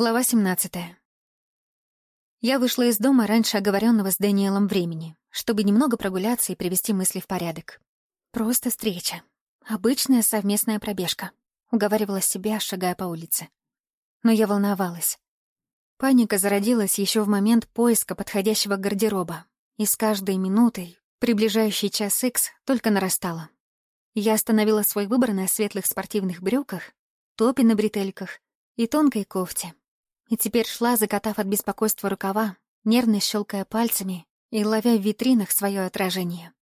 Глава 17. Я вышла из дома раньше оговоренного с Дэниелом времени, чтобы немного прогуляться и привести мысли в порядок. Просто встреча. Обычная совместная пробежка. Уговаривала себя, шагая по улице. Но я волновалась. Паника зародилась еще в момент поиска подходящего гардероба, и с каждой минутой, приближающий час икс, только нарастала. Я остановила свой выбор на светлых спортивных брюках, топе на бретельках и тонкой кофте, и теперь шла, закатав от беспокойства рукава, нервно щелкая пальцами и ловя в витринах свое отражение.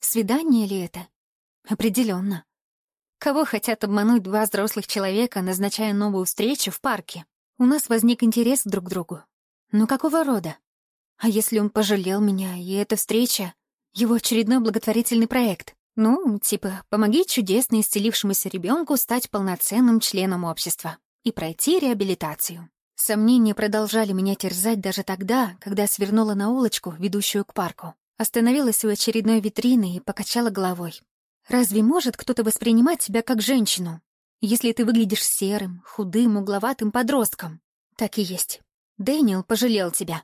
Свидание ли это? Определенно. Кого хотят обмануть два взрослых человека, назначая новую встречу в парке? У нас возник интерес друг к другу. Но какого рода? А если он пожалел меня, и эта встреча — его очередной благотворительный проект? Ну, типа, помоги чудесно исцелившемуся ребенку стать полноценным членом общества и пройти реабилитацию. Сомнения продолжали меня терзать даже тогда, когда свернула на улочку, ведущую к парку. Остановилась у очередной витрины и покачала головой. «Разве может кто-то воспринимать тебя как женщину, если ты выглядишь серым, худым, угловатым подростком?» Так и есть. Дэниел пожалел тебя.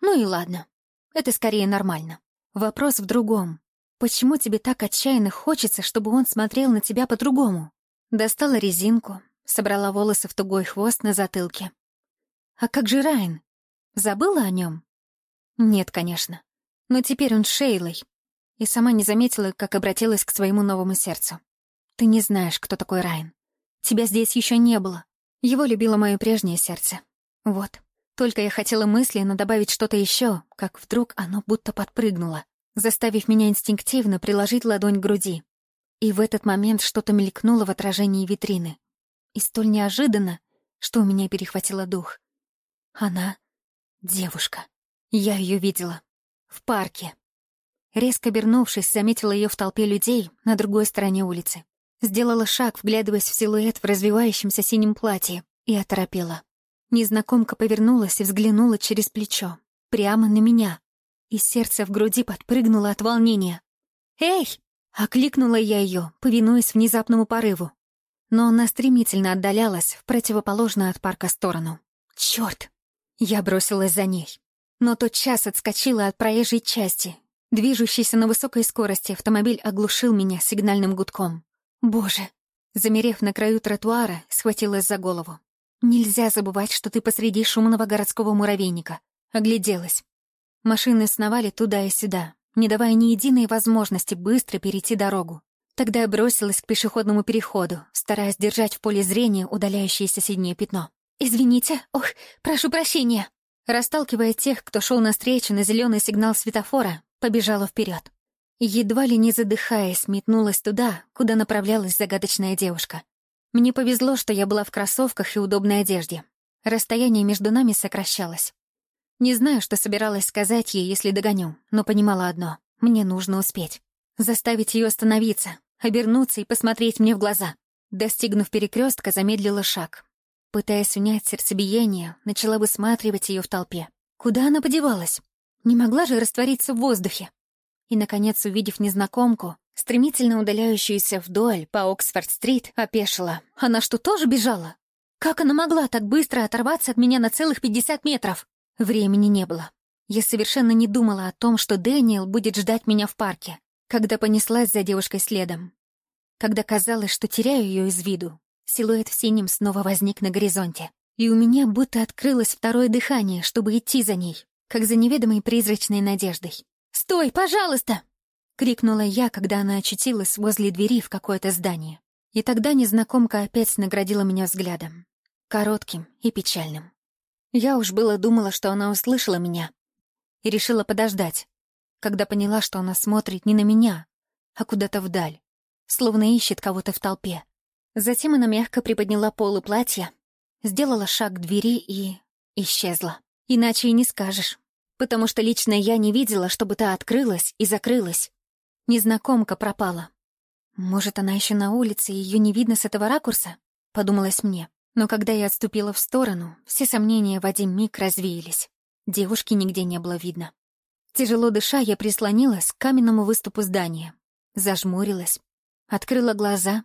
Ну и ладно. Это скорее нормально. Вопрос в другом. Почему тебе так отчаянно хочется, чтобы он смотрел на тебя по-другому? Достала резинку, собрала волосы в тугой хвост на затылке. А как же Райан? Забыла о нем? Нет, конечно. Но теперь он с Шейлой. И сама не заметила, как обратилась к своему новому сердцу. Ты не знаешь, кто такой Райан. Тебя здесь еще не было. Его любило мое прежнее сердце. Вот. Только я хотела мысленно добавить что-то еще, как вдруг оно будто подпрыгнуло, заставив меня инстинктивно приложить ладонь к груди. И в этот момент что-то мелькнуло в отражении витрины. И столь неожиданно, что у меня перехватило дух. Она — девушка. Я ее видела. В парке. Резко обернувшись, заметила ее в толпе людей на другой стороне улицы. Сделала шаг, вглядываясь в силуэт в развивающемся синем платье, и оторопела. Незнакомка повернулась и взглянула через плечо. Прямо на меня. И сердце в груди подпрыгнуло от волнения. «Эй!» — окликнула я ее, повинуясь внезапному порыву. Но она стремительно отдалялась в противоположную от парка сторону. «Чёрт!» Я бросилась за ней. Но тотчас отскочила от проезжей части. Движущийся на высокой скорости автомобиль оглушил меня сигнальным гудком. «Боже!» Замерев на краю тротуара, схватилась за голову. «Нельзя забывать, что ты посреди шумного городского муравейника». Огляделась. Машины сновали туда и сюда, не давая ни единой возможности быстро перейти дорогу. Тогда я бросилась к пешеходному переходу, стараясь держать в поле зрения удаляющееся синее пятно. «Извините, ох, прошу прощения!» Расталкивая тех, кто шел навстречу на зеленый сигнал светофора, побежала вперед. Едва ли не задыхаясь, метнулась туда, куда направлялась загадочная девушка. Мне повезло, что я была в кроссовках и удобной одежде. Расстояние между нами сокращалось. Не знаю, что собиралась сказать ей, если догоню, но понимала одно — мне нужно успеть. Заставить ее остановиться, обернуться и посмотреть мне в глаза. Достигнув перекрестка, замедлила шаг, Пытаясь унять сердцебиение, начала высматривать ее в толпе. Куда она подевалась? Не могла же раствориться в воздухе. И, наконец, увидев незнакомку, стремительно удаляющуюся вдоль по Оксфорд-стрит, опешила. Она что, тоже бежала? Как она могла так быстро оторваться от меня на целых 50 метров? Времени не было. Я совершенно не думала о том, что Дэниел будет ждать меня в парке, когда понеслась за девушкой следом. Когда казалось, что теряю ее из виду, Силуэт в синем снова возник на горизонте. И у меня будто открылось второе дыхание, чтобы идти за ней, как за неведомой призрачной надеждой. «Стой, пожалуйста!» — крикнула я, когда она очутилась возле двери в какое-то здание. И тогда незнакомка опять наградила меня взглядом. Коротким и печальным. Я уж было думала, что она услышала меня. И решила подождать, когда поняла, что она смотрит не на меня, а куда-то вдаль, словно ищет кого-то в толпе. Затем она мягко приподняла полы платья, сделала шаг к двери и... исчезла. Иначе и не скажешь. Потому что лично я не видела, чтобы та открылась и закрылась. Незнакомка пропала. Может, она еще на улице, и ее не видно с этого ракурса? Подумалось мне. Но когда я отступила в сторону, все сомнения в один миг развеялись. Девушки нигде не было видно. Тяжело дыша, я прислонилась к каменному выступу здания. Зажмурилась. Открыла глаза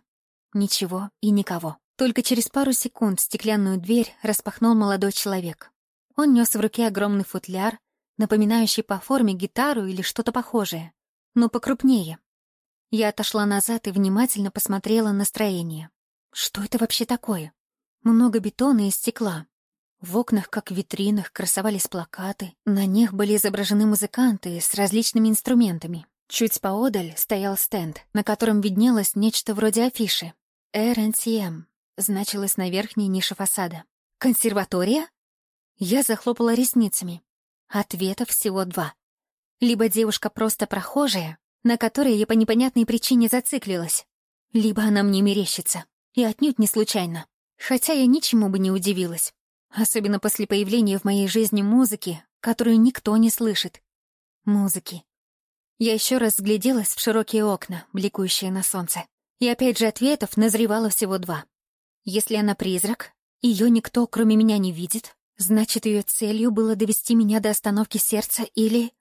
Ничего и никого. Только через пару секунд стеклянную дверь распахнул молодой человек. Он нес в руке огромный футляр, напоминающий по форме гитару или что-то похожее, но покрупнее. Я отошла назад и внимательно посмотрела на строение. Что это вообще такое? Много бетона и стекла. В окнах, как в витринах, красовались плакаты. На них были изображены музыканты с различными инструментами. Чуть поодаль стоял стенд, на котором виднелось нечто вроде афиши. RNCM значилось на верхней нише фасада. «Консерватория?» Я захлопала ресницами. Ответов всего два. Либо девушка просто прохожая, на которой я по непонятной причине зациклилась, либо она мне мерещится, и отнюдь не случайно. Хотя я ничему бы не удивилась. Особенно после появления в моей жизни музыки, которую никто не слышит. Музыки. Я еще раз взгляделась в широкие окна, бликующие на солнце. И опять же ответов назревало всего два. Если она призрак, ее никто, кроме меня, не видит, значит, ее целью было довести меня до остановки сердца или...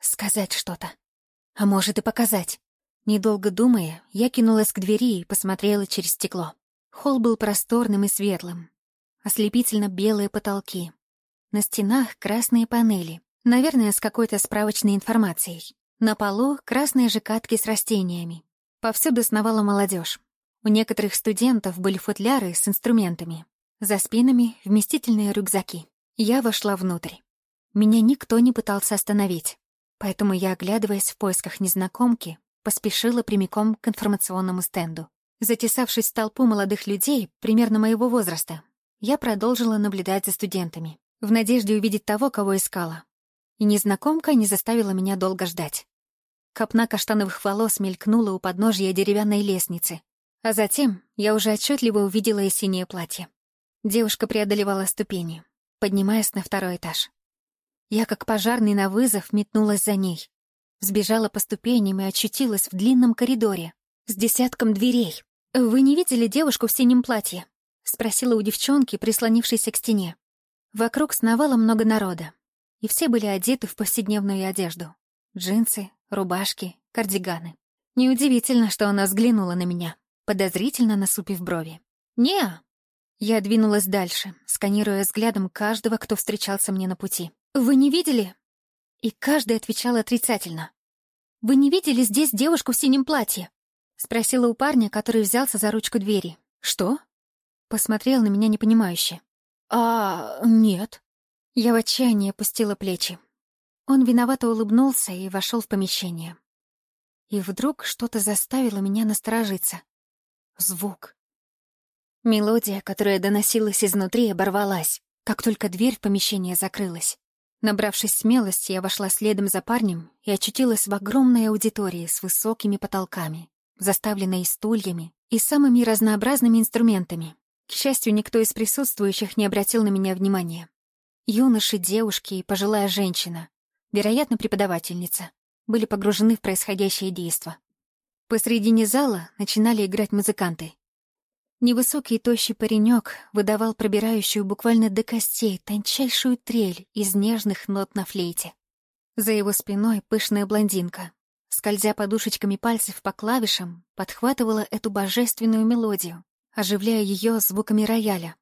сказать что-то. А может и показать. Недолго думая, я кинулась к двери и посмотрела через стекло. Холл был просторным и светлым. Ослепительно белые потолки. На стенах красные панели, наверное, с какой-то справочной информацией. На полу красные же катки с растениями. Повсюду сновала молодежь. У некоторых студентов были футляры с инструментами. За спинами — вместительные рюкзаки. Я вошла внутрь. Меня никто не пытался остановить, поэтому я, оглядываясь в поисках незнакомки, поспешила прямиком к информационному стенду. Затесавшись в толпу молодых людей, примерно моего возраста, я продолжила наблюдать за студентами, в надежде увидеть того, кого искала. И незнакомка не заставила меня долго ждать. Копна каштановых волос мелькнула у подножья деревянной лестницы, а затем я уже отчетливо увидела и синее платье. Девушка преодолевала ступени, поднимаясь на второй этаж. Я, как пожарный на вызов, метнулась за ней. Сбежала по ступеням и очутилась в длинном коридоре с десятком дверей. «Вы не видели девушку в синем платье?» — спросила у девчонки, прислонившейся к стене. Вокруг сновало много народа, и все были одеты в повседневную одежду. Джинсы, рубашки, кардиганы. Неудивительно, что она взглянула на меня подозрительно насупив брови. не Я двинулась дальше, сканируя взглядом каждого, кто встречался мне на пути. «Вы не видели?» И каждый отвечал отрицательно. «Вы не видели здесь девушку в синем платье?» Спросила у парня, который взялся за ручку двери. «Что?» Посмотрел на меня непонимающе. «А, нет». Я в отчаянии опустила плечи. Он виновато улыбнулся и вошел в помещение. И вдруг что-то заставило меня насторожиться. Звук. Мелодия, которая доносилась изнутри, оборвалась, как только дверь в помещение закрылась. Набравшись смелости, я вошла следом за парнем и очутилась в огромной аудитории с высокими потолками, заставленной стульями и самыми разнообразными инструментами. К счастью, никто из присутствующих не обратил на меня внимания. Юноши, девушки и пожилая женщина, вероятно, преподавательница, были погружены в происходящее действо. Посредине зала начинали играть музыканты. Невысокий тощий паренек выдавал пробирающую буквально до костей тончайшую трель из нежных нот на флейте. За его спиной пышная блондинка, скользя подушечками пальцев по клавишам, подхватывала эту божественную мелодию, оживляя ее звуками рояля.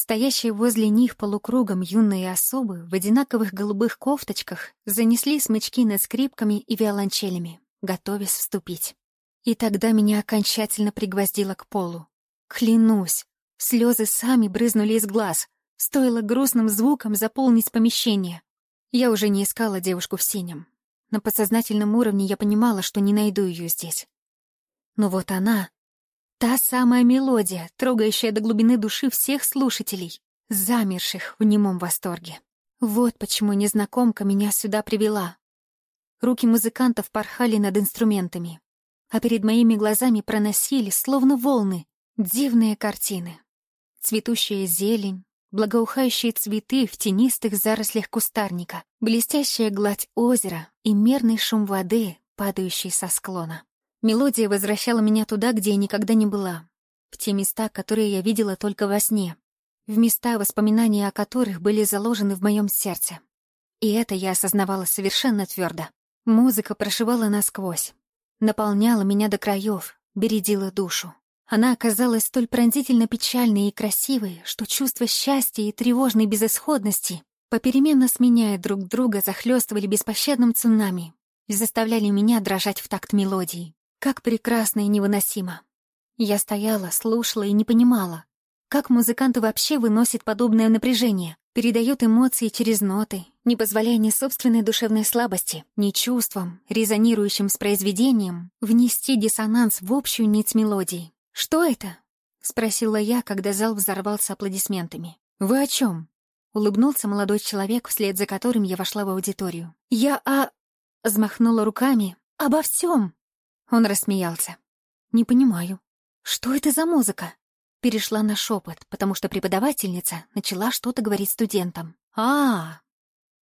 Стоящие возле них полукругом юные особы в одинаковых голубых кофточках занесли смычки над скрипками и виолончелями, готовясь вступить. И тогда меня окончательно пригвоздило к полу. Клянусь, слезы сами брызнули из глаз. Стоило грустным звуком заполнить помещение. Я уже не искала девушку в синем. На подсознательном уровне я понимала, что не найду ее здесь. Но вот она, та самая мелодия, трогающая до глубины души всех слушателей, замерших в немом восторге. Вот почему незнакомка меня сюда привела. Руки музыкантов порхали над инструментами а перед моими глазами проносились, словно волны, дивные картины. Цветущая зелень, благоухающие цветы в тенистых зарослях кустарника, блестящая гладь озера и мерный шум воды, падающий со склона. Мелодия возвращала меня туда, где я никогда не была, в те места, которые я видела только во сне, в места, воспоминания о которых были заложены в моем сердце. И это я осознавала совершенно твердо. Музыка прошивала насквозь, наполняла меня до краев, бередила душу. Она оказалась столь пронзительно печальной и красивой, что чувство счастья и тревожной безысходности, попеременно сменяя друг друга, захлестывали беспощадным цунами и заставляли меня дрожать в такт мелодии. Как прекрасно и невыносимо. Я стояла, слушала и не понимала, как музыканты вообще выносят подобное напряжение, передают эмоции через ноты, не позволяя ни собственной душевной слабости, ни чувствам, резонирующим с произведением, внести диссонанс в общую нить мелодии. «Что это?» — спросила я, когда зал взорвался аплодисментами. «Вы о чем? улыбнулся молодой человек, вслед за которым я вошла в аудиторию. «Я о...» — взмахнула руками. «Обо всем!» Он рассмеялся. «Не понимаю. Что это за музыка?» Перешла на шепот, потому что преподавательница начала что-то говорить студентам. а, -а, -а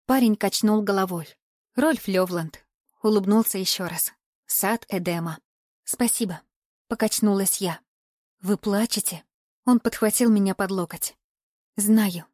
Парень качнул головой. Рольф Левланд. Улыбнулся еще раз. Сад Эдема. «Спасибо», — покачнулась я. «Вы плачете?» Он подхватил меня под локоть. «Знаю.